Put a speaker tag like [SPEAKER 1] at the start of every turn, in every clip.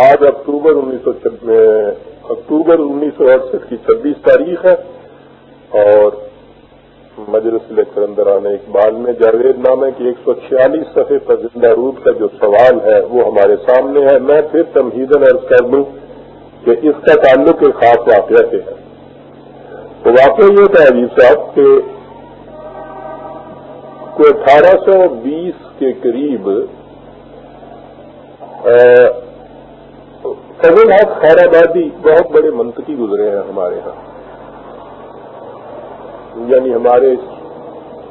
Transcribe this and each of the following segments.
[SPEAKER 1] آج اکتوبر انیس سو اکتوبر انیس سو اڑسٹھ کی چھبیس تاریخ ہے اور مجلس لیکر اندر آنے اقبال میں جاوید نامے کی ایک سو چھیالیس صفحے پر زندہ روپ کا جو سوال ہے، وہ ہمارے سامنے ہے۔ میں پھر تمہیدن عرض کر دوں کہ اس کا تعلق ایک خاص واقعہ سے ہے۔ تو واقعہ یہ تھا عجیب صاحب کہ کوئی اٹھارہ سو بیس کے قریب فضل حق خیر آبادی بہت بڑے منطقی گزرے ہیں ہمارے ہاں۔ یعنی ہمارے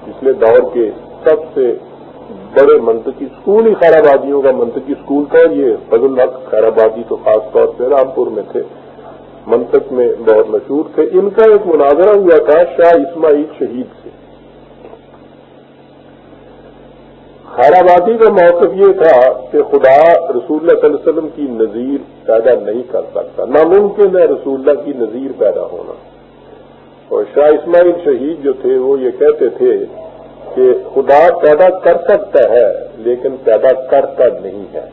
[SPEAKER 1] پچھلے دور کے سب سے بڑے منطقی اسکول ہی خیر آبادیوں کا منطقی اسکول تھا۔ یہ فضل حق خیر آبادی تو خاص طور پہ رامپور میں تھے، منطق میں بہت مشہور تھے۔ ان کا ایک مناظرہ ہوا تھا شاہ اسماعیل شہید سے خیر آبادی کا موقف یہ تھا کہ خدا رسول اللہ صلی اللہ علیہ وسلم کی نظیر پیدا نہیں کر سکتا، ناممکن ہے رسول اللہ کی نظیر پیدا ہونا۔ اور شاہ اسماعیل شہید جو تھے، وہ یہ کہتے تھے کہ خدا پیدا کر سکتا ہے لیکن پیدا کرتا نہیں ہے۔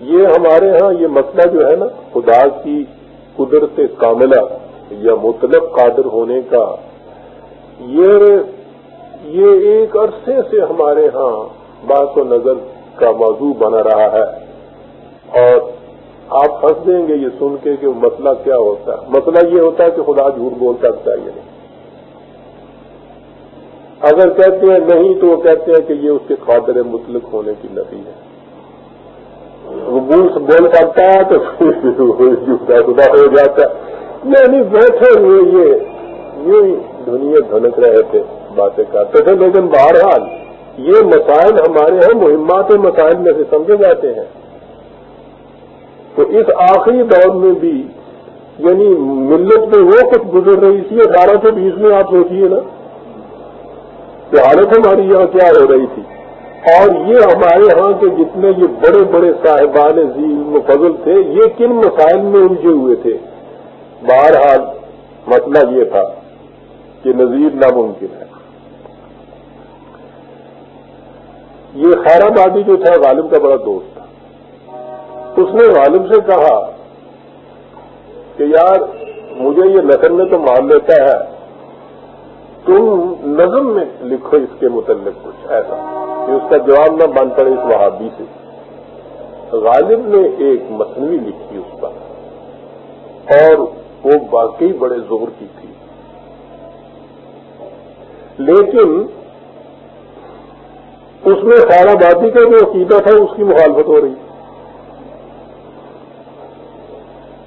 [SPEAKER 1] یہ ہمارے ہاں یہ مسئلہ جو ہے نا، خدا کی قدرت کاملہ یا مطلب قادر ہونے کا، یہ یہ ایک عرصے سے ہمارے ہاں بات و نظر کا موضوع بنا رہا ہے۔ اور آپ ہنس دیں گے یہ سن کے کہ مسئلہ کیا ہوتا ہے۔ مسئلہ یہ ہوتا ہے کہ خدا جھوٹ بول سکتا ہے یہ نہیں اگر کہتے ہیں نہیں تو وہ کہتے ہیں کہ یہ اس کے قادر مطلق ہونے کی نفی ہے۔ وہ بول سکتا ہے تو خدا ہو جاتا ہے۔ نہیں، بیٹھے ہوئے یہ یہ دنیا دھنک رہے تھے۔ باتیں کرتے تھے، لیکن بہرحال یہ مسائل ہمارے ہیں، مہمات مسائل میں سے سمجھے جاتے ہیں۔ تو اس آخری دور میں بھی یعنی ملت میں وہ کچھ گزر رہی تھی، اٹھارہ سو بیس میں آپ سوچیے نا، کہ حالت ہماری یہاں کیا ہو رہی تھی۔ اور یہ ہمارے ہاں کے جتنے یہ بڑے بڑے صاحبان و فضل تھے، یہ کن مسائل میں الجھے ہوئے تھے؟ بہرحال مسئلہ یہ تھا کہ نظیر ناممکن ہے۔ یہ خیر آبادی جو تھا، غالب کا بڑا دوست تھا۔ اس نے غالب سے کہا کہ یار، مجھے یہ نسل میں تو مان لیتا ہے۔ تم نظم میں لکھو اس کے متعلق کچھ ایسا کہ اس کا جواب نہ بن پڑے اس وہابی سے۔ غالب نے ایک مصنوعی لکھی اس پر اور وہ باقی بڑے زور کی تھی۔ لیکن اس میں خیر آبادی کا جو عقیدہ تھا، اس کی مخالفت ہو رہی۔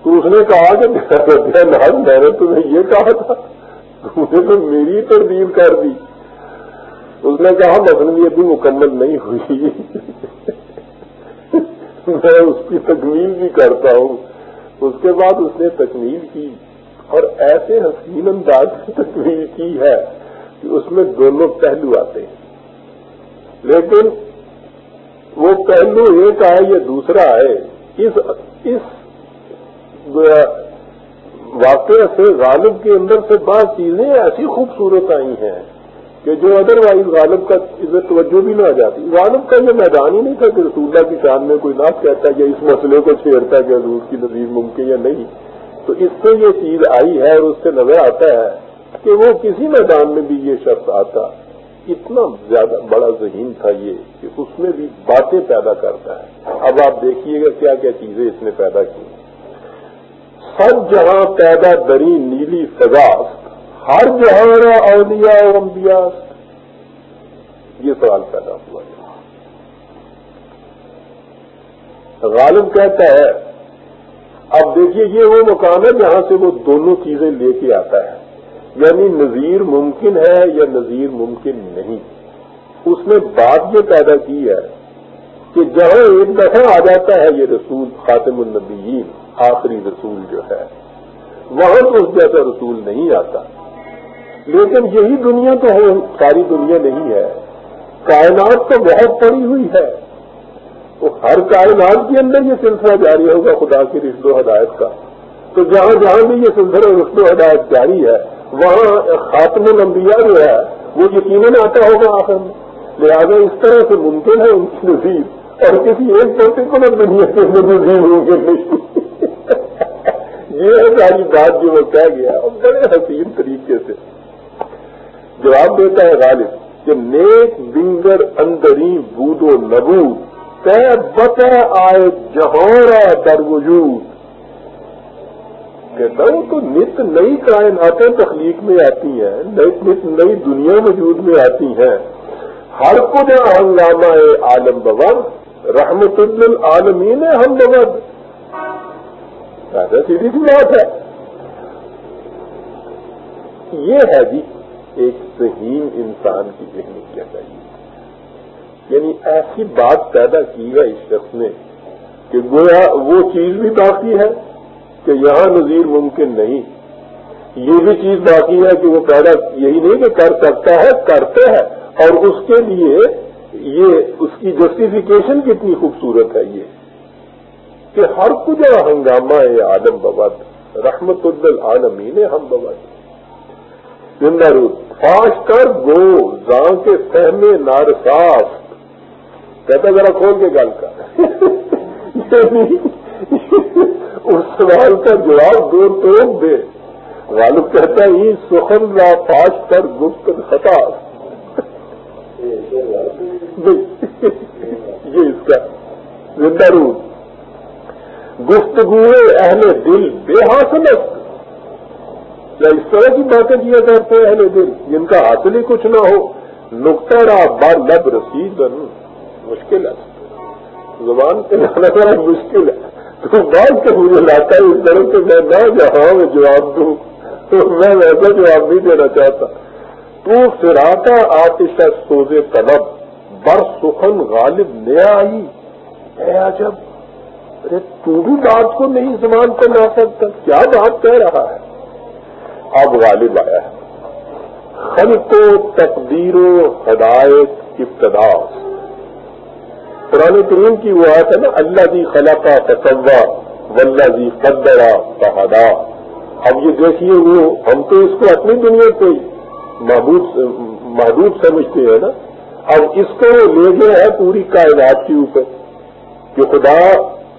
[SPEAKER 1] تو اس نے کہا کہ میں نے تمہیں یہ کہا تھا۔ تم نے تو میری تردید کر دی۔ اس نے کہا مصنوعی ابھی مکمل نہیں ہوئی۔ میں اس کی تکمیل بھی کرتا ہوں۔ اس کے بعد اس نے تکمیل کی۔ اور ایسے حسین انداز کی تکمیل کی ہے کہ اس میں دونوں پہلو آتے ہیں۔ لیکن وہ پہلو ایک آئے یا دوسرا آئے اس اس واقعہ سے غالب کے اندر سے بعض چیزیں ایسی خوبصورت آئی ہیں کہ جو ادر وائز غالب کا عزت توجہ بھی نہ آ جاتی۔ غالب کا یہ میدان ہی نہیں تھا کہ رسول اللہ کی شان میں کوئی ناپ کہتا ہے یا اس مسئلے کو چھیڑتا کہ حضور کی نظیر ممکن یا نہیں۔ تو اس سے یہ چیز آئی ہے اور اس سے نظر آتا ہے کہ وہ کسی میدان میں بھی یہ شخص آتا۔ اتنا زیادہ بڑا ذہین تھا یہ کہ اس میں بھی باتیں پیدا کرتا ہے۔ اب آپ دیکھیے گا کیا کیا چیزیں اس نے پیدا کی۔ ہر جہاں پیدا دری نیلی فضاست ہر جہاں اولیاء اور انبیاء یہ سوال پیدا ہوا۔ غالب کہتا ہے، اب دیکھیے یہ وہ مقام ہے جہاں سے وہ دونوں چیزیں لے کے آتا ہے۔ یعنی نظیر ممکن ہے یا نظیر ممکن نہیں۔ اس نے بات یہ پیدا کی ہے کہ جہاں ایک دفعہ آ جاتا ہے یہ رسول خاتم النبیین، آخری رسول جو ہے، وہاں تو اس جیسا رسول نہیں آتا۔ لیکن یہی دنیا تو ہے، ساری دنیا نہیں ہے۔ کائنات تو بہت پڑی ہوئی ہے۔ تو ہر کائنات کے اندر یہ سلسلہ جاری ہوگا خدا کی رشد و ہدایت کا۔ تو جہاں جہاں بھی یہ سلسلہ رشد و ہدایت جاری ہے وہاں خاتم الانبیاء جو ہے، وہ یقیناً آتا ہوگا آخر میں۔ لہٰذا اس طرح سے ممکن ہے ان کی نظیر اور کسی ایک پوتے کو نہ دنیا کے نظیر ہوں گے یہ ہے ساری بات جو وہ کہہ گیا۔ اور بڑے حسین طریقے سے۔ جواب دیتا ہے غالب کہ نیک بنگر اندری بود و نبود طے بتا آئے جہورا در وجود۔ کہتا ہوں، تو نت نئی کائناتیں تخلیق میں آتی ہیں نت نئی دنیا وجود میں آتی ہیں۔ ہر کچھ ہنگامہ عالم ببر رحمت العالمین ہم ببر سیدھی سی بات ہے۔ یہ ہے جی ایک ذہین انسان کی ذہنی کیا چاہیے یعنی ایسی بات پیدا کی ہے اس شخص نے کہ گویا وہ چیز بھی باقی ہے۔ کہ یہاں نظیر ممکن نہیں۔ یہ بھی چیز باقی ہے کہ وہ پیدا یہی نہیں کہ کر سکتا ہے، کرتے ہیں۔ اور اس کے لیے یہ اس کی جسٹیفیکیشن کتنی خوبصورت ہے یہ۔ کہ ہر کچھ ہنگامہ ہے، آدم ببد رحمت العالمین ہم ببد زندہ روز فاش کر گو، زاں کے سہمے نار کہتا ذرا کھول کے گل کا اس سوال کا جواب دو تو دے۔ غالب کہتا ہے سخن را فاش کر گفت خطا یہ اس کا زندہ روز گفتگو اہل دل، بے حاصلت۔ یا اس طرح کی باتیں کیا کرتے ہیں اہل دل؟ جن کا حاصل ہی کچھ نہ ہو۔ نقطہ را بار لب رسید مشکل ہے۔ زبان پہ لانا بڑا مشکل ہے۔ تو بات کے مجھے لاتا ہے اس طرح سے میں نہ جہاں میں جواب دوں، تو میں ویسا جواب نہیں دینا چاہتا۔ تو فراتا آتش سوزے طلب، بر سخن غالب نیا آئی۔ اے عجب، ارے تو بھی بات کو نہیں زبان کو لا سکتا، کیا بات کہہ رہا ہے؟ اب غالب آیا ہے۔ خلق و تقدیر و ہدایت ابتدا قرآن کریم کی وہ آیت ہے نا اللہ جی خلا کا تصوا ولہ جی قدرا فہدا اب یہ دیکھیے وہ، ہم تو اس کو اپنی دنیا کو محدود محدود سمجھتے ہیں نا۔ اب اس کو لے گیا ہے پوری کائنات کے اوپر، کہ خدا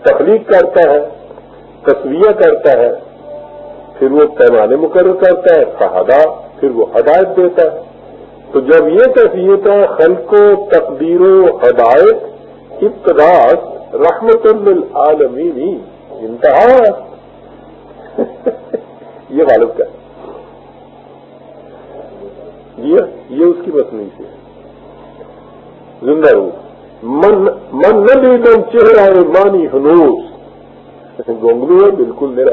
[SPEAKER 1] تخلیق کرتا ہے تصویہ کرتا ہے، پھر وہ پیمانے مقرر کرتا ہے فہدا پھر وہ ہدایت دیتا ہے۔ تو جب یہ کیفیت ہے خلق و تقدیر و ہدایت ابتداس رحمت للعالمین. انتہا. یہ غالب کا یہ اس کی مصنوعی سے زندہ روح من نہ لیدم چہرہ مانی ہنوس گونگلو ہے، بالکل میرا.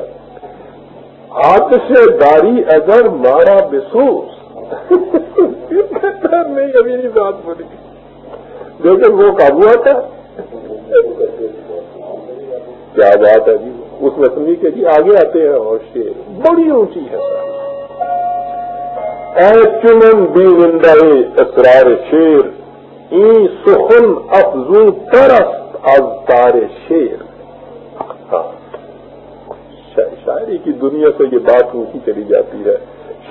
[SPEAKER 1] ہاتھ سے داری اگر مارا بسوس نہیں، ابھی بات بولی. لیکن وہ قابو آتا کیا بات ہے جی؟ اس مسمی کے جی آگے آتے ہیں اور شیر۔ بڑی اونچی ہے۔ اے چمن بھی زندہ اسرار شیر۔ ای سخن افزو ترست از تار شیر۔ ہاں۔ شاعری کی دنیا سے یہ بات اونچی چلی جاتی ہے۔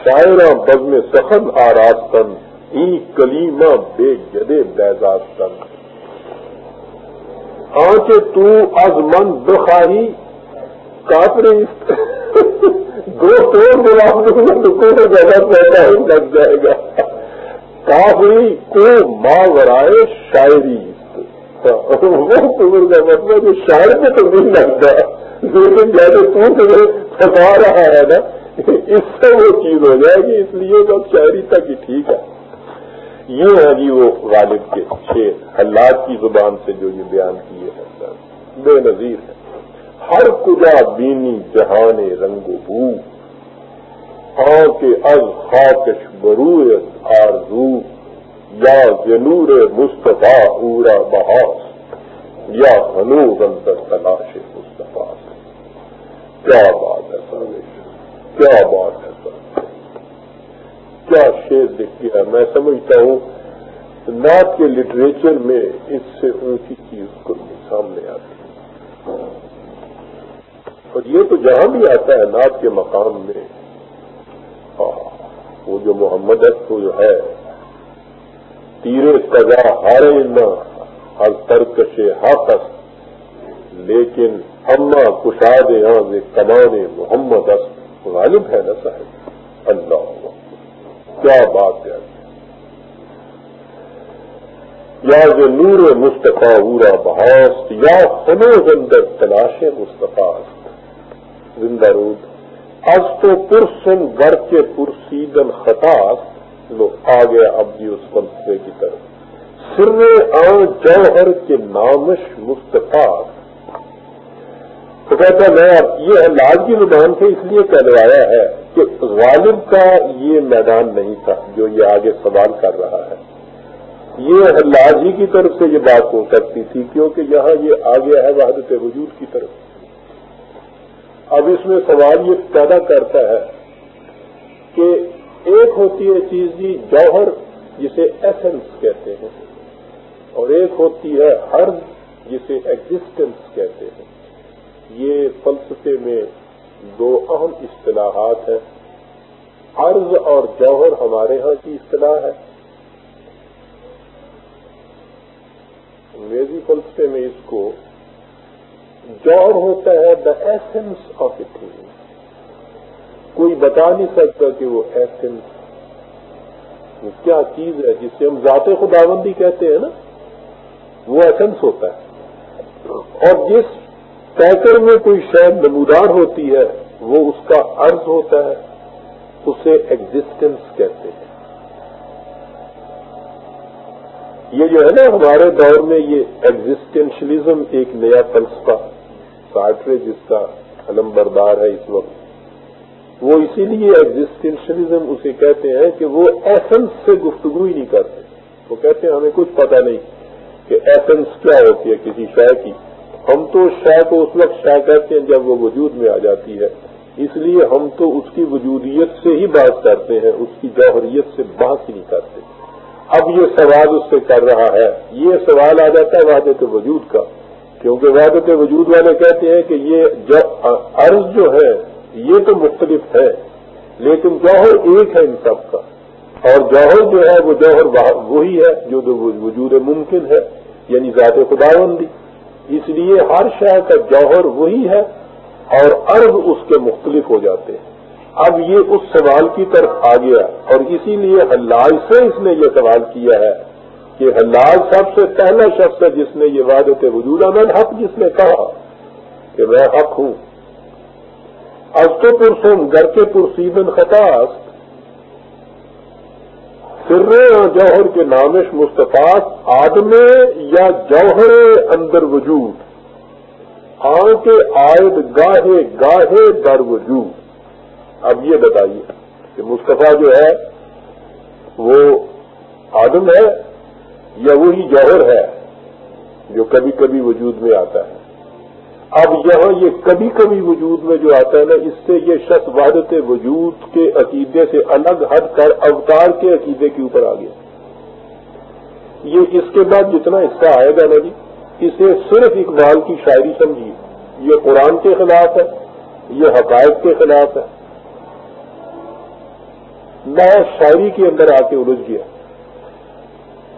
[SPEAKER 1] شاعرہ بزم سخن آراستن۔ ای کلیمہ بے جدے بیزاستن آنچے تو از من بخاری کافری دو توڑ گلاب دوں گا تو کوئی پیدا ہی لگ جائے گا۔ کافری کو ماں ورائے شاعری وہ عمر کا مطلب شاعر میں تو نہیں لگتا لیکن جیسے تو تمہیں پھنسا رہا ہے نا، اس سے وہ چیز ہو جائے گی، اس لیے بس شاعری تک ہی ٹھیک ہے۔ یہ ہے جی وہ غالب کے چھ حلات کی زبان سے جو یہ بیان کیے ہیں بے نظیر ہے۔ ہر کجا بینی جہان رنگ و بو کے از خاکش برو آرزو، یا جنور مصطفیٰ اورا بحاس یا ہنو بنتر تلاش مصطفیٰ۔ کیا بات ہے سر کیا بات ہے سر؟ کیا شیر دیکھ گیا میں سمجھتا ہوں نعت کے لٹریچر میں اس سے اونچی چیز کو سامنے آتی ہے۔ اور یہ تو جہاں بھی آتا ہے نعت کے مقام میں وہ جو محمد جو ہے تیرے سزا ہارے نہ از ترکش حافظ۔ لیکن اما کشاد یہاں کمان محمد است غالب ہے نا صاحب؟ اللہ۔ کیا بات ہے؟ یا جو نور مصطفیٰ اورا بہاست، یا فنو زندر تلاش مصطفیٰ زندہ رود، از تو پرسن گر کے پرسیدن خطاست لو آ گیا اب بھی اس فلسفے کی طرف. سر آ جوہر کے نامش مستفا تو کہتا میں یہ لاج کی زبان سے اس لیے کہلوایا ہے کہ غالب کا یہ میدان نہیں تھا جو یہ آگے سوال کر رہا ہے۔ یہ لاج ہی کی طرف سے یہ بات ہو سکتی تھی کیونکہ یہاں یہ آگے ہے وحدت وجود کی طرف۔ اب اس میں سوال یہ پیدا کرتا ہے کہ ایک ہوتی ہے چیز جی جوہر جسے ایسنس کہتے ہیں، اور ایک ہوتی ہے ہر جسے ایگزٹنس کہتے ہیں۔ یہ فلسفے میں دو اہم اصطلاحات ہیں۔ عرض اور جوہر ہمارے ہاں کی اصطلاح ہے۔ انگریزی فلسفے میں اس کو جوہر ہوتا ہے the essence of a thing کوئی بتا نہیں سکتا کہ وہ ایسنس کیا چیز ہے جس سے ہم ذات خداوندی کہتے ہیں نا؟ وہ ایسنس ہوتا ہے۔ اور جس پیکر میں کوئی شاید نمودار ہوتی ہے، وہ اس کا عرض ہوتا ہے، اسے ایگزٹینس کہتے ہیں۔ یہ جو ہے نا ہمارے دور میں یہ ایگزٹینشلزم ایک نیا فلسفہ سارٹرے جس کا علم بردار ہے اس وقت۔ وہ اسی لیے ایگزٹینشلزم اسے کہتے ہیں کہ وہ ایسنس سے گفتگو ہی نہیں کرتے۔ وہ کہتے ہیں، ہمیں کچھ پتہ نہیں کہ ایسنس کیا ہوتی ہے کسی شے کی۔ ہم تو شے کو اس وقت شے کہتے ہیں جب وہ وجود میں آ جاتی ہے۔ اس لیے ہم تو اس کی وجودیت سے ہی بات کرتے ہیں، اس کی جوہریت سے بات ہی نہیں کرتے۔ اب یہ سوال اس سے کر رہا ہے۔ یہ سوال آ جاتا ہے وعدت وجود کا، کیونکہ وعدت وجود والے کہتے ہیں کہ یہ عرض جو ہے، یہ تو مختلف ہے، لیکن جوہر ایک ہے ان سب کا۔ اور جوہر جو ہے، وہ جوہر وہی ہے، جو وجود ممکن ہے یعنی ذات خداوندی۔ اس لیے ہر شہر کا جوہر وہی ہے اور عرب اس کے مختلف ہو جاتے ہیں۔ اب یہ اس سوال کی طرف آ گیا اور اسی لیے حلاج سے اس نے یہ سوال کیا ہے کہ حلاج سب سے پہلا شخص ہے جس نے یہ وعدت وجود امن حق جس نے کہا کہ میں حق ہوں۔ از تو پرسن گر کے پرسیدن خطاست سر جوہر کے نامش مستفاق آدم یا جوہر اندر وجود۔ آ کے آئد گاہے گاہے در وجود۔ اب یہ بتائیے کہ مصطفیٰ جو ہے، وہ آدم ہے یا وہی جوہر ہے جو کبھی کبھی وجود میں آتا ہے؟ اب یہاں یہ کبھی کبھی وجود میں جو آتا ہے نا، اس سے یہ شخص وحدت وجود کے عقیدے سے الگ ہٹ کر اوتار کے عقیدے کے اوپر آ گیا۔ یہ اس کے بعد جتنا حصہ آئے گا نا جی اسے صرف اقبال کی شاعری سمجھیے۔ یہ قرآن کے خلاف ہے، یہ حقائق کے خلاف ہے۔ میں شاعری کے اندر آ کے الجھ گیا۔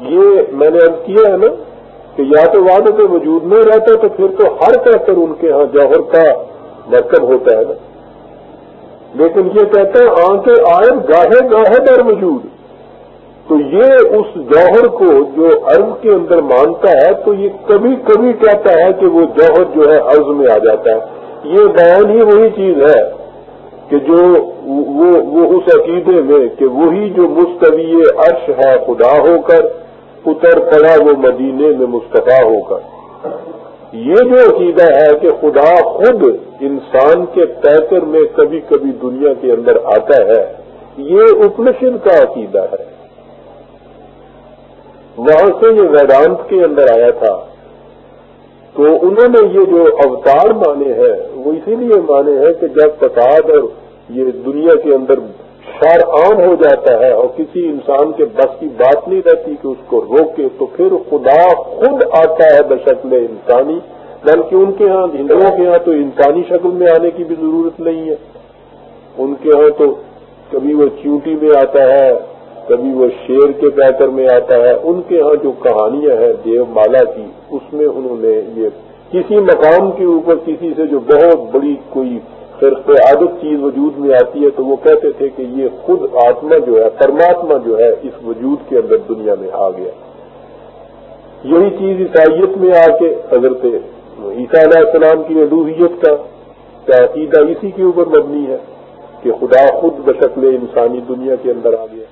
[SPEAKER 1] یہ میں نے اب کیا ہے نا کہ یا تو وعدے وجود میں رہتا تو پھر تو ہر کر ان کے ہاں جوہر کا مرکب ہوتا ہے نا۔ لیکن یہ کہتے ہیں آنکھیں آئے گاہے گاہے در وجود تو یہ اس جوہر کو جو عرض کے اندر مانتا ہے تو یہ کبھی کبھی کہتا ہے کہ وہ جوہر جو ہے عرض میں آ جاتا ہے۔ یہ بیان ہی وہی چیز ہے کہ جو وہ, وہ اس عقیدے میں کہ وہی جو مستوی عرش ہے خدا ہو کر اتر پڑا وہ مدینے میں مستفا ہو کر یہ جو عقیدہ ہے کہ خدا خود انسان کے پیکر میں کبھی کبھی دنیا کے اندر آتا ہے، یہ اپنشن کا عقیدہ ہے۔ وہاں سے یہ ویدانت کے اندر آیا تھا۔ تو انہوں نے یہ جو اوتار مانے ہیں، وہ اسی لیے مانے ہیں کہ جب فساد اور یہ دنیا کے اندر شر عام ہو جاتا ہے اور کسی انسان کے بس کی بات نہیں رہتی کہ اس کو روکے تو پھر خدا خود آتا ہے بشکل انسانی، بلکہ ان کے ہاں ہندوؤں کے ہاں تو انسانی شکل میں آنے کی بھی ضرورت نہیں ہے۔ ان کے ہاں تو کبھی وہ چیوٹی میں آتا ہے، کبھی وہ شیر کے پیٹر میں آتا ہے۔ ان کے ہاں جو کہانیاں ہیں، دیو مالا کی، اس میں انہوں نے یہ کسی مقام کے اوپر کسی سے جو بہت بڑی کوئی فرق عادت چیز وجود میں آتی ہے تو وہ کہتے تھے کہ یہ خود آتما جو ہے، پرماتما جو ہے، اس وجود کے اندر دنیا میں آ گیا۔ یہی چیز عیسائیت میں آ کے حضرت عیسیٰ علیہ السلام کی الوحیت کا عقیدہ اسی کے اوپر مبنی ہے کہ خدا خود بشکل انسانی دنیا کے اندر آ گیا۔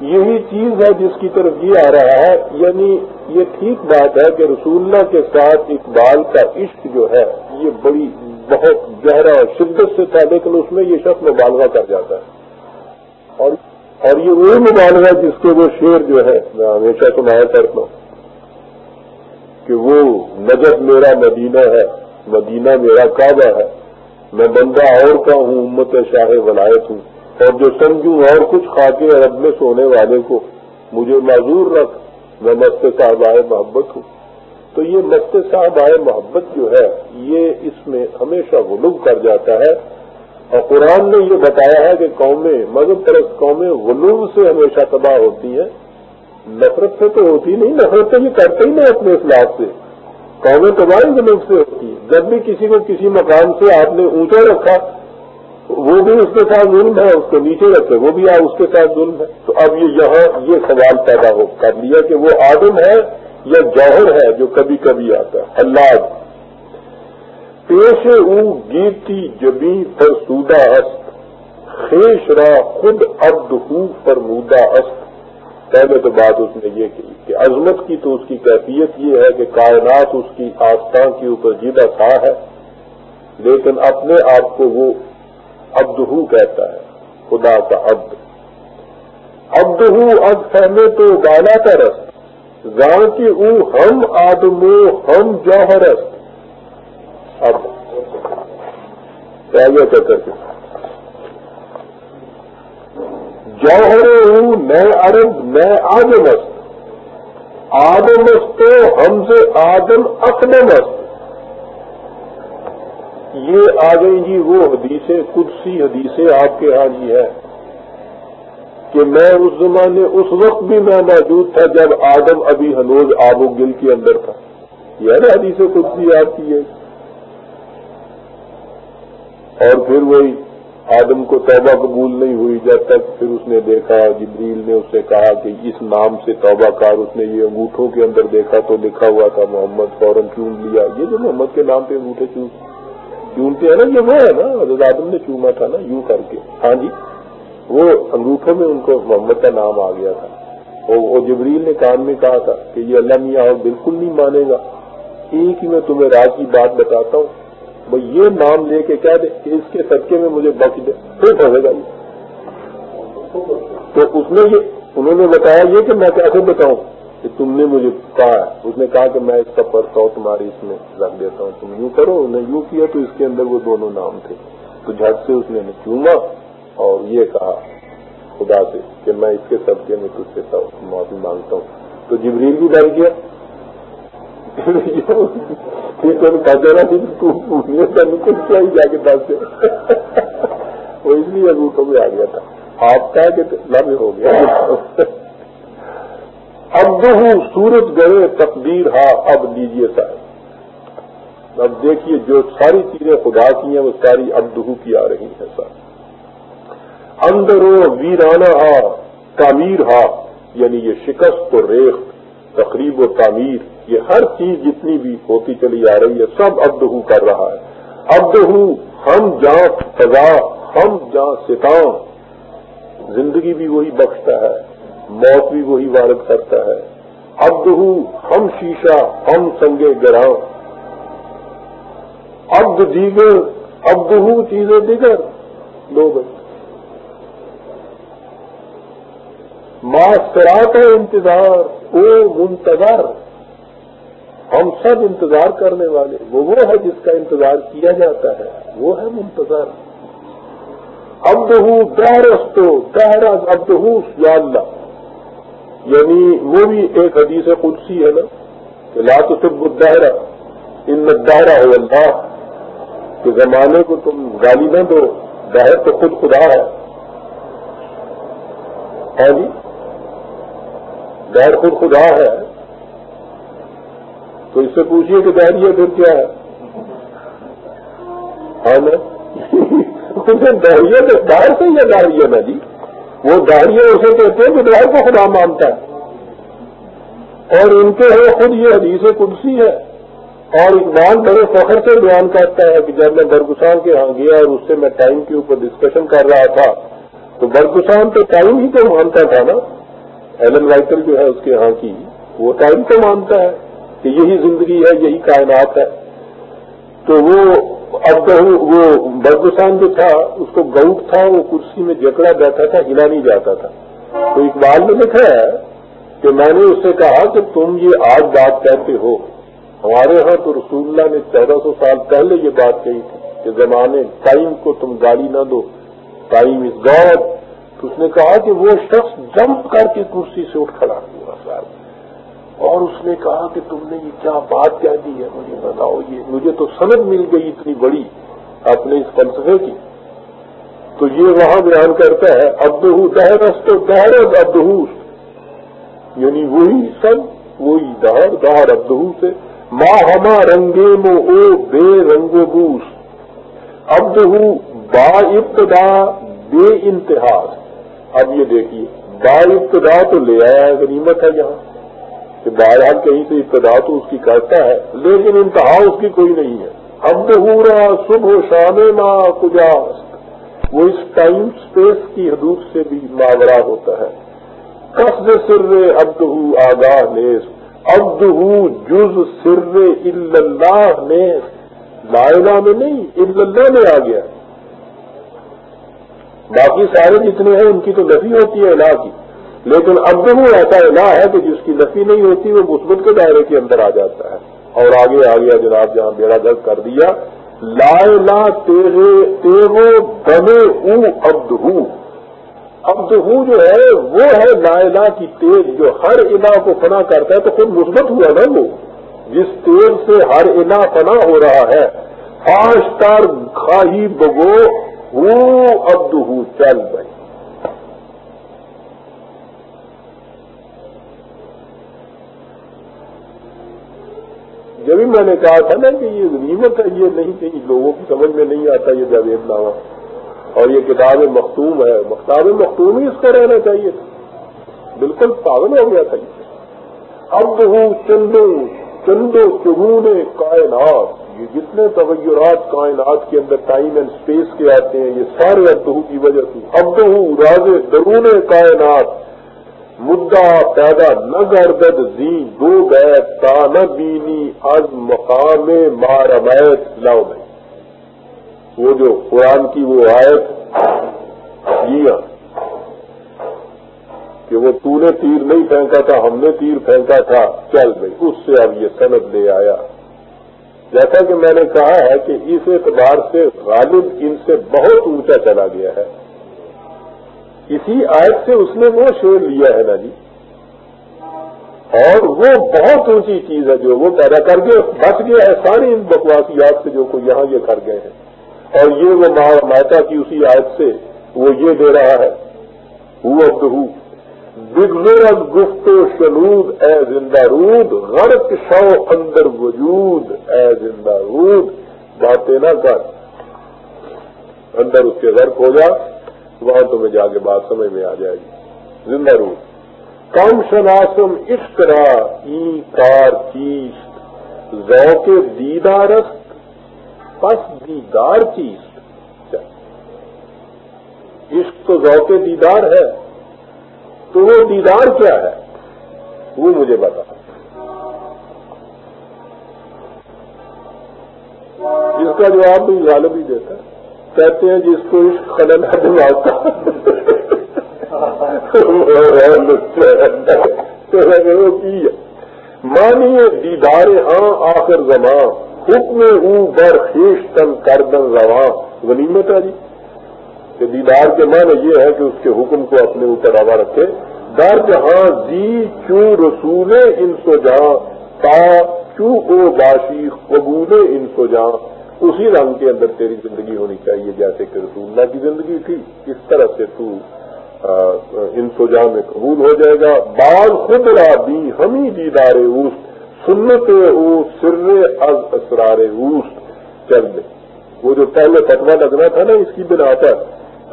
[SPEAKER 1] یہی چیز ہے جس کی طرف یہ آ رہا ہے یعنی یہ ٹھیک بات ہے کہ رسول اللہ کے ساتھ اقبال کا عشق جو ہے، یہ بڑی بہت گہرا شدت سے تھا، لیکن اس میں یہ شخص مبالغہ کر جاتا ہے۔ اور اور یہ وہی مبالغہ جس کے وہ شعر جو ہے، میں ہمیشہ سنایا کرتا ہوں، کہ وہ نجب میرا مدینہ ہے، مدینہ میرا کعبہ ہے، میں بندہ اور کا ہوں، امت شاہ ولایت ہوں، اور جو سمجھوں اور کچھ کھا کے عرب میں سونے والے کو، مجھے معذور رکھ، میں مست صاحب آئے محبت ہوں۔ تو یہ مست صاحب آئے محبت جو ہے، یہ اس میں ہمیشہ غلوب کر جاتا ہے اور قرآن نے یہ بتایا ہے کہ قومیں مذہب پرست قومیں غلوب سے ہمیشہ تباہ ہوتی ہیں نفرت سے تو ہوتی نہیں، نفرت سے یہ کرتے ہی نہیں اپنے اخلاق سے۔ قومیں تباہی ظلم سے ہوتی ہے۔ جب بھی کسی کو کسی مقام سے آپ نے اونچا رکھا، وہ بھی اس کے ساتھ ظلم ہے، اس کو نیچے رکھے، وہ بھی اس کے ساتھ ظلم ہے۔ تو اب یہ یہاں یہ سوال پیدا ہو کر لیا کہ وہ آدم ہے یا جوہر ہے جو کبھی کبھی آتا ہے؟ اللہ پیش او گیتی جبی پر سودا است، خیش را خود ابد ہو پر مودا است۔ پہلے تو بات اس نے یہ کی کہ عظمت کی تو اس کی کیفیت یہ ہے کہ کائنات اس کی آستان کے اوپر جیدہ تھا ہے، لیکن اپنے آپ کو وہ ابدہ کہتا ہے، خدا کا عبد۔ ابدہ اب فہمے تو بالا کا رس گاؤں کی او ہم آدمو ہم جوہرس اب پہلے کر کے۔ جوہر میں عرب، میں آدمست آدمست تو ہم سے آدم اقدمست یہ آ گئی جی وہ حدیثیں قدسی حدیثیں آپ کے ہاں جی ہے کہ میں اس زمانے، اس وقت بھی میں موجود تھا جب آدم ابھی ہنوز آب و گل کے اندر تھا۔ یہ ہے نا حدیث قدسی آپ کی ہے۔ اور پھر وہی آدم کو توبہ قبول نہیں ہوئی جب تک پھر اس نے دیکھا، جبریل نے اس سے کہا کہ اس نام سے توبہ کار اس نے یہ انگوٹھوں کے اندر دیکھا تو لکھا ہوا تھا محمد فوراً چون لیا۔ یہ جو محمد کے نام پہ انگوٹھے چون چونتے ہیں نا، یہ وہ ہے نا، حضرت آدم نے چوما تھا نا، یوں کر کے۔ ہاں جی وہ انگوٹھوں میں ان کو محمد کا نام آ گیا تھا۔ وہ جبریل نے کان میں کہا تھا کہ یہ اللہ میاں اور بالکل نہیں مانے گا۔ ایک ہی میں تمہیں راج کی بات بتاتا ہوں وہ یہ نام لے کے کہہ دے کہ اس کے صدقے میں مجھے بخش دے، پھر پہنچے گا یہ۔ تو اس نے یہ انہوں نے بتایا یہ کہ میں کیسے اچھا بتاؤں کہ تم نے مجھے کہا ہے۔ اس نے کہا کہ میں اس کا پرسو تمہاری اس میں رکھ دیتا ہوں، تم یوں کرو انہیں یوں کیا تو اس کے اندر وہ دونوں نام تھے۔ تو جھٹ سے اس نے چوما اور یہ کہا خدا سے کہ میں اس کے صدقے میں تجھ سے معافی مانگتا ہوں۔ تو جبریل بھی ڈر گیا۔ کیا ہی جا کے دس وہ اس لیے انگوٹھوں میں آ گیا تھا آپ کا کہ لب ہو گیا اب ہوں سورج گئے تقدیر ہاں اب لیجیے سر اب دیکھیے جو ساری چیزیں خدا کی ہیں وہ ساری اب دہو کی آ رہی ہیں سر اندر ویرانہ ہا تعمیر ہا یعنی یہ شکست و ریخ تقریب و تعمیر یہ ہر چیز جتنی بھی ہوتی چلی آ رہی ہے، سب ابدہ کر رہا ہے۔ ابدہ ہم جہاں فضا ہم جہاں ستاں زندگی بھی وہی بخشتا ہے، موت بھی وہی وارد کرتا ہے۔ ابدہ ہم شیشہ، ہم سنگے گراں۔ ابد دیگر ابدہ چیزیں دیگر۔ لو بھائی معاشرات انتظار، او منتظر۔ ہم سب انتظار کرنے والے وہ وہ ہے جس کا انتظار کیا جاتا ہے۔ وہ ہے منتظر۔ ابد ہوں دہرستو دہرز ابد ہوں یا اللہ۔ یعنی وہ بھی ایک حدیث قدسی ہے نا کہ لا تو صرف دہرا ان میں دہرا ہو اللہ۔ کہ زمانے کو تم گالی نہ دو، دہر تو خود خدا ہے۔ ہاں جی؟ غیر خود خدا ہے۔ تو اس سے پوچھیے کہ دہریہ پھر کیا ہے؟ ہاں نا دہریہ تو باہر سے ہی ہے نا جی۔ وہ دہریہ اسے کہتے ہیں کہ باہر کو خدا مانتا ہے۔ اور ان کے ہے خود یہ حدیث قدسی ہے۔ اور اقبال بڑے فخر سے بیان کرتا ہے کہ جب میں برگسان کے ہاں گیا اور اس سے میں ٹائم کے اوپر ڈسکشن کر رہا تھا، تو برگسان تو ٹائم ہی تو مانتا تھا نا۔ ایلن وائٹر جو ہے اس کے ہاں کی، وہ ٹائم تو مانتا ہے۔ کہ یہی زندگی ہے، یہی کائنات ہے۔ تو وہ اب وہ برگسان جو تھا، اس کو گوٹ تھا، وہ کرسی میں جکڑا بیٹھا تھا، ہلا نہیں جاتا تھا۔ تو اقبال نے لکھا ہے کہ میں نے اس سے کہا کہ تم یہ آج بات کہتے ہو۔ ہمارے ہاں تو رسول اللہ نے چودہ سو سال پہلے یہ بات کہی تھی کہ زمانے ٹائم کو تم گالی نہ دو، ٹائم از گاڈ۔ تو اس نے کہا کہ وہ شخص جمپ کر کے کرسی سے اٹھ کھڑا۔ اور اس نے کہا کہ تم نے یہ کیا بات کہہ دی ہے؟ مجھے بتاؤ، یہ مجھے تو سند مل گئی اتنی بڑی اپنے اس فلسفے کی۔ تو یہ وہاں بیان کرتا ہے ابدہ دہرس تو دہرت ابدہوس یعنی وہی سب وہی دہر دہر ابدہ سے۔ ماں ہما رنگے مو او بے رنگ بوس۔ اب با ابتدا، بے انتہاس اب یہ دیکھیے، با ابتدا تو لے آیا غنیمت ہے یہاں۔ کہ بہرحال کہیں سے ابتدا تو اس کی کرتا ہے، لیکن انتہا اس کی کوئی نہیں ہے۔ اب رہا صبح شام ماں کجاس وہ اس ٹائم سپیس کی حدود سے بھی ماورا ہوتا ہے۔ قصد سر ابد آگاہ نیس ابد جز سر اللہ میں لائنا میں نہیں اللہ میں آ گیا۔ باقی سارے جتنے ہیں، ان کی تو نفی ہوتی ہے الہ کی۔ لیکن ابد ایسا الہ ہے کہ جس کی نفی نہیں ہوتی، وہ مثبت کے دائرے کے اندر آ جاتا ہے۔ اور آگے آ گیا جناب جہاں بیڑا گرد کر دیا لائنا تیرے تیرو دمے او ابد اب جو جو ہے، وہ ہے لا الہ کی تیز جو ہر الہ کو فنا کرتا ہے، تو خود مثبت ہوا نا وہ۔ جس تیز سے ہر الہ فنا ہو رہا ہے فاش تار خاہی بگو ہو ابد چل بھائی۔ جبھی میں نے کہا تھا نا کہ یہ غنیمت ہے، یہ نہیں کہیں لوگوں کی سمجھ میں نہیں آتا، یہ جاوید نامہ اور یہ کتاب مختوم ہے۔ کتاب مختوم ہی اس کا رہنا چاہیے۔ بالکل پاگل ہو گیا تھا اب ہوں چندو چندو چہون کائنات۔ یہ جتنے تغیرات کائنات کے اندر ٹائم اینڈ اسپیس کے آتے ہیں، یہ سارے ابدہ کی وجہ سے۔ اب ہوں راز درون کائنات۔ مدعا پیدا نہ گردد زی دو بیت تان بینی از مقام مار میت لاؤ میں وہ جو قرآن کی وہ آیت جی ہاں کہ وہ تو نے تیر نہیں پھینکا تھا، ہم نے تیر پھینکا تھا، چل بھائی، اس سے اب یہ سند لے آیا۔ جیسا کہ میں نے کہا ہے کہ اس اعتبار سے غالب ان سے بہت اونچا چلا گیا ہے۔ اسی آیت سے اس نے وہ شور لیا ہے نا جی؟ اور وہ بہت اونچی چیز ہے جو وہ پیدا کر کے بچ گیا ہے، ساری ان بکواسیات سے جو کو یہاں یہ کر گئے ہیں۔ اور یہ وہ ماتا کی اسی آیت سے وہ یہ دے رہا ہے، ہو بگزر گفت و شنود، اے زندہ رود، غرق شو اندر وجود، اے زندہ رود، باتیں نہ کر، اندر اس کے غرق ہو جا۔ وہاں تمہیں جا کے بات سمجھ میں آ جائے گی۔ زندہ رود کم شناسم اس ای کار چیز ذوق دیدارست پس دیدار چیز عشق تو ذوق دیدار ہے۔ تو وہ دیدار کیا ہے؟ وہ مجھے بتا۔ جس کا جواب بھی غالب ہی دیتا ہے۔ کہتے ہیں جس کو عشق خلل ہے دماغ مانیے دیدار ہاں آخر زمان، حکم ہوں بر خیش تن کردن رواں غنیمت ہے جی۔ کہ دیدار کے معنی یہ ہے کہ اس کے حکم کو اپنے اوپر روا رکھے۔ در جہاں زی چو رسول ان سو جہاں تا چو او باشی قبول ان سو جہاں اسی رنگ کے اندر تیری زندگی ہونی چاہیے جیسے کہ رسول اللہ کی زندگی تھی، اس طرح سے تو ان سوجا میں قبول ہو جائے گا۔ بعض خود را بھی ہمیں دیدار اوس سنت او سر از اسرار اوس چل دے۔ وہ جو پہلے فتوا لگنا تھا نا، اس کی بنا پر۔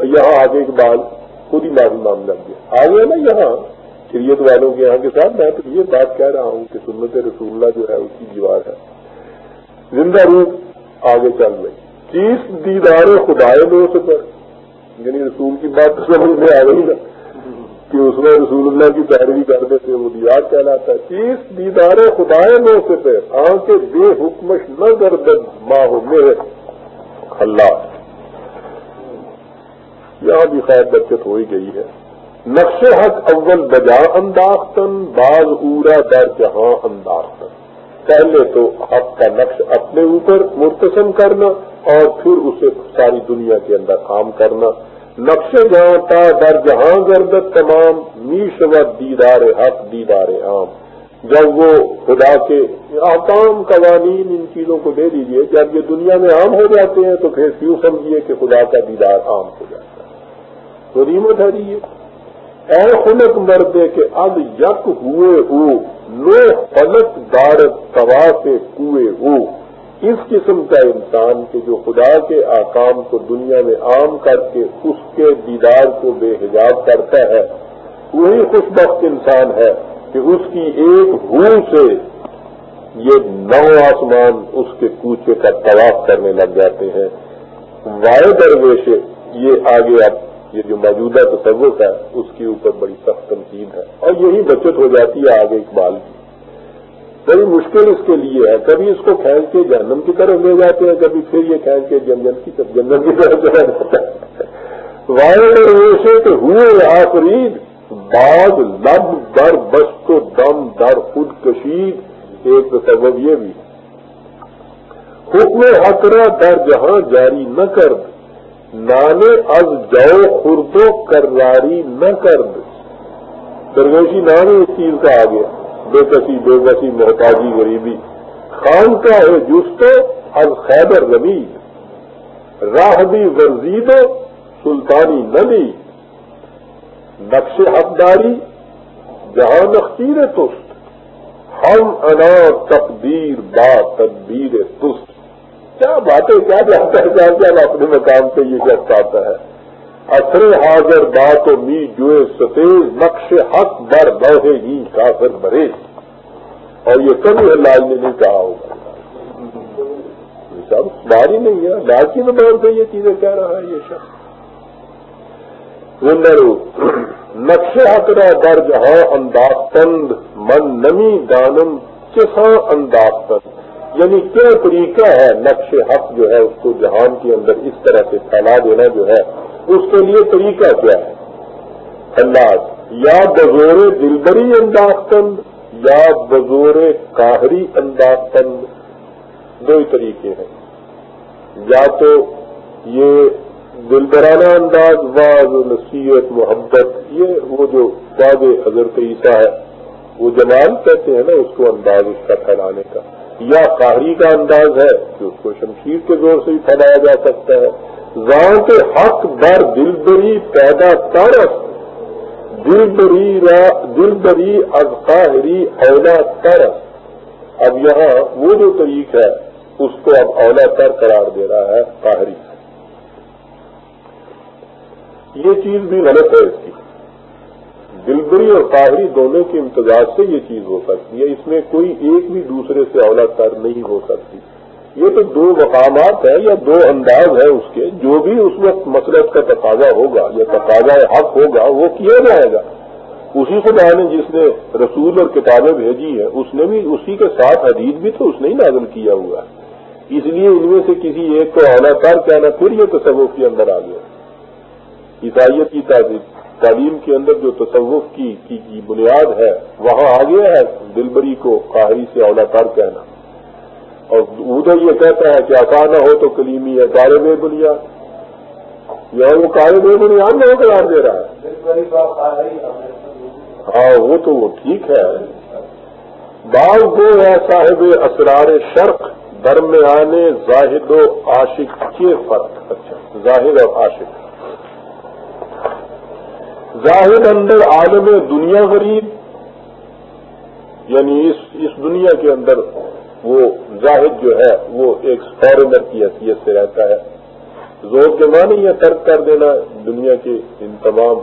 [SPEAKER 1] یہاں آگے کے بعد خود ہی معافی مانگ لگ گیا۔ آگے نا یہاں۔ شریعت والوں کے یہاں کے ساتھ میں تو یہ بات کہہ رہا ہوں کہ سنت رسول اللہ جو ہے، اس کی دیوار ہے۔ زندہ روپ آگے چل رہی چیز دیدار خدائے دوست پر؟ یعنی رسول کی بات تو سمجھ میں آ گئی نا۔ کہ اس میں رسول اللہ کی پیروی کرنے سے وہ دیوار کہلاتا ہے۔ تیس دیدار خدا میں سے پہ؟ آنکھیں بے حکمش نہ گردن، ماہ میں اللہ۔ یہاں بھی خیر بچت ہو ہی گئی ہے۔ نقش حق اول بجا انداختن باز اورا در جہاں انداختن۔ پہلے تو حق کا نقش اپنے اوپر مرتسم کرنا اور پھر اسے ساری دنیا کے اندر عام کرنا۔ نقش جہاں تا، در جہاں گردت تمام میش و دیدار حق، دیدار عام۔ جب وہ خدا کے آکام، قوانین ان چیزوں کو دے دیجیے جب یہ دنیا میں عام ہو جاتے ہیں تو پھر کیوں سمجھیے کہ خدا کا دیدار عام ہو جاتا ہے۔ تو ریمت ہے جی اے خلق مردے کے اب یک ہوئے ہو لو فلک دارت توا سے کوئے ہو اس قسم کا انسان کہ جو خدا کے آکام کو دنیا میں عام کر کے اس کے دیدار کو بے حجاب کرتا ہے، وہی خوش بخت انسان ہے کہ اس کی ایک بھول سے یہ نو آسمان اس کے کوچے کا طواف کرنے لگ جاتے ہیں۔ وائے درویش یہ آگے اب یہ جو موجودہ تصور ہے، اس کے اوپر بڑی سخت تنقید ہے۔ اور یہی بچت ہو جاتی ہے آگے اقبال کی۔ بڑی مشکل اس کے لیے ہے۔ کبھی اس کو کھینچ کے جہنم کی طرف لے جاتے ہیں، کبھی پھر یہ کھینچ کے جنگل کی طرف جنگل کی طرف چلا جاتا ہے وائر ایسے کہ ہوئے آفرید بعض لب، در، بست و دم، در، خود کشید، ایک تصور یہ بھی۔ حکم حقرہ در جہاں جاری نہ کر نانے از جو خردو کراری نہ کر درویشی نام اس چیز کا آ گیا۔ بے کسی، بے بسی محتاجی غریبی۔ خان کا ہے جستو اب خیبر رمید راہ بھی ورزید، سلطانی ندی نقش حقداری، جہاں نقصیر تست۔ ہم انا تقدیر با تدبیر تست۔ کیا باتیں کیا جانتا ہے؟ کیا کیا اپنے مقام پہ یہ شخص آتا ہے۔ اثر حاضر بات و می جو ستیز نقش حق بر بہے ہی کافر برے اور یہ کبھی لال نے نہیں کہا ہوگا۔ سب بار ہی نہیں ہے۔ لال کی زبان سے یہ چیزیں کہہ رہا ہے یہ شخص۔ ونرو نقش حقرا در جہاں انداز تند، من نمی دانم کساں انداز تند۔ یعنی کیا طریقہ ہے نقش حق جو ہے اس کو جہان کے اندر اس طرح سے پھیلا دینا جو ہے، اس کے لیے طریقہ کیا ہے؟ انداز یا بزور دلبری انداز تند یا بزور کاہری انداز تند دو ہی طریقے ہیں۔ یا تو یہ دلبرانہ انداز واض نصیحت، محبت، یہ وہ جو واضح حضرت عیسیٰ ہے، وہ جمال کہتے ہیں نا، اس کو انداز اس کا پھیلانے کا۔ یا قاہری کا انداز ہے کہ اس کو شمشیر کے زور سے ہی پھیلایا جا سکتا ہے۔ ذات حق در دل بری پیدا ترس دل بری دل بری از قاہری اولا ترس اب یہاں وہ جو طریق ہے، اس کو اب اولا تر قرار دے رہا ہے، قاہری۔ یہ چیز بھی غلط ہے اس کی۔ دلبری اور قاہری دونوں کے امتزاج سے یہ چیز ہو سکتی ہے، اس میں کوئی ایک بھی دوسرے سے اولا تر نہیں ہو سکتی۔ یہ تو دو مقامات ہیں یا دو انداز ہیں اس کے، جو بھی اس وقت مسلط کا تقاضا ہوگا یا تقاضا حق ہوگا، وہ کیا جائے گا؟ اسی خدا نے جس نے رسول اور کتابیں بھیجی ہیں، اس نے بھی اسی کے ساتھ حدیث بھی تو اس نے ہی نازل کیا ہوا ہے۔ اس لیے ان میں سے کسی ایک کو اولا کار کہنا پھر یہ تصوف کے اندر آ گیا عیسائیت کی تعلیم کے اندر جو تصوف کی کی بنیاد ہے وہاں آ گیا ہے دلبری کو قاہری سے اولا کار کہنا۔ اور ادھر یہ کہتا ہے کہ آسان ہو تو کلیمی ہے کارے بے بنیاد یا وہ کارے بے بنیاد میں قرار دے رہا ہے۔ ہاں وہ تو وہ ٹھیک ہے۔ بعض دو ہے صاحب اسرار شرق درمیان زاہد و عاشق کے فرق۔ اچھا ظاہر اور عاشق۔ ظاہر اندر عالم دنیا غریب یعنی اس اس دنیا کے اندر وہ زاہد جو ہے، وہ ایک فارنر کی حیثیت سے رہتا ہے۔ زور کے معنی یہ ترک کر دینا دنیا کی ان تمام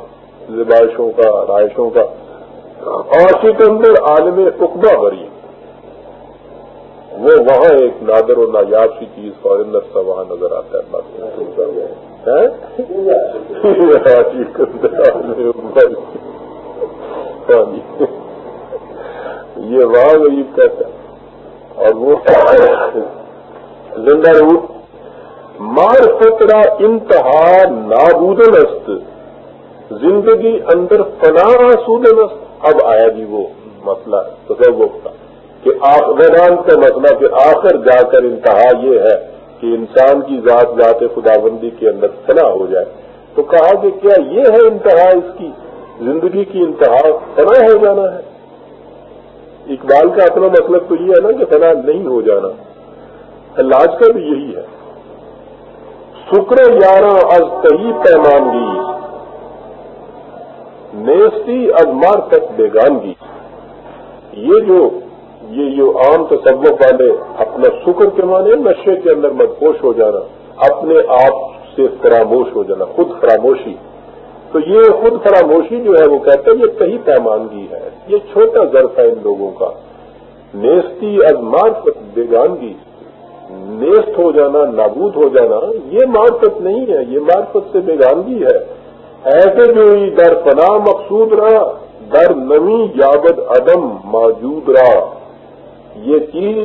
[SPEAKER 1] زبائشوں کا رائشوں کا۔ اور اندر عالم اقبا غریب وہ وہاں ایک نادر و نایاب سی چیز فارنر سا وہاں نظر آتا ہے۔ یہ وہاں غریب کہتا اور وہ زندہ روٹ مار فترا انتہا نابود است زندگی اندر فنا سود است اب آیا جی وہ مسئلہ تصوف کا کہ ویدان کا مسئلہ کہ آخر جا کر انتہا یہ ہے۔ کہ انسان کی ذات ذات خدا بندی کے اندر فنا ہو جائے۔ تو کہا کہ کیا یہ ہے انتہا؟ اس کی زندگی کی انتہا فنا ہو جانا ہے۔ اقبال کا اپنا مطلب تو یہ ہے نا کہ فنا نہیں ہو جانا۔ علاج کا بھی یہی ہے۔ شکر یارہ از تہی پیمانگی نیستی از مار تک بیگانگی یہ جو یہ جو عام تصور والے اپنا شکر کے معنی نشے کے اندر مدپوش ہو جانا، اپنے آپ سے فراموش ہو جانا، خود فراموشی۔ تو یہ خود فراموشی جو ہے وہ کہتے ہیں یہ کہیں پیمانگی ہے، یہ چھوٹا ظرف ہے ان لوگوں کا۔ نیستی از مارفت بیگانگی نیست ہو جانا، نابود ہو جانا، یہ مارفت نہیں ہے، یہ مارفت سے بیگانگی ہے۔ ایسے جو در فنا مقصود رہا، در نمی یابد عدم موجود رہا۔ یہ چیز